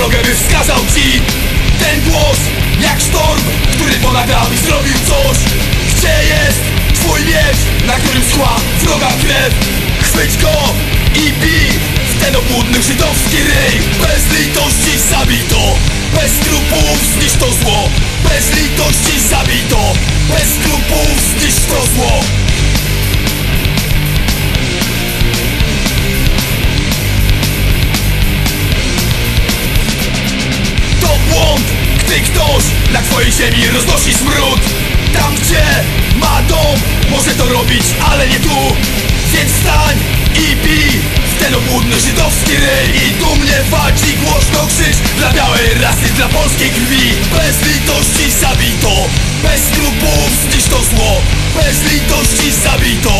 drogę by wskazał ci Ten głos jak sztorm, który ponagrał i zrobił coś. Gdzie jest twój miecz, na którym szła wroga krew? Chwyć go i bij w ten obłudny żydowski ryj. Bez litości zabij to, bez trupów zniszcz to zło. Bez litości zabij tej ziemi roznosi smród. Tam gdzie ma dom, może to robić, ale nie tu. Więc stań i bij w ten obłudny żydowski ryj. I dumnie walczy głośno krzyż Dla białej rasy, dla polskiej krwi. Bez litości zabito Bez skrupułów zniszcz to zło. Bez litości zabito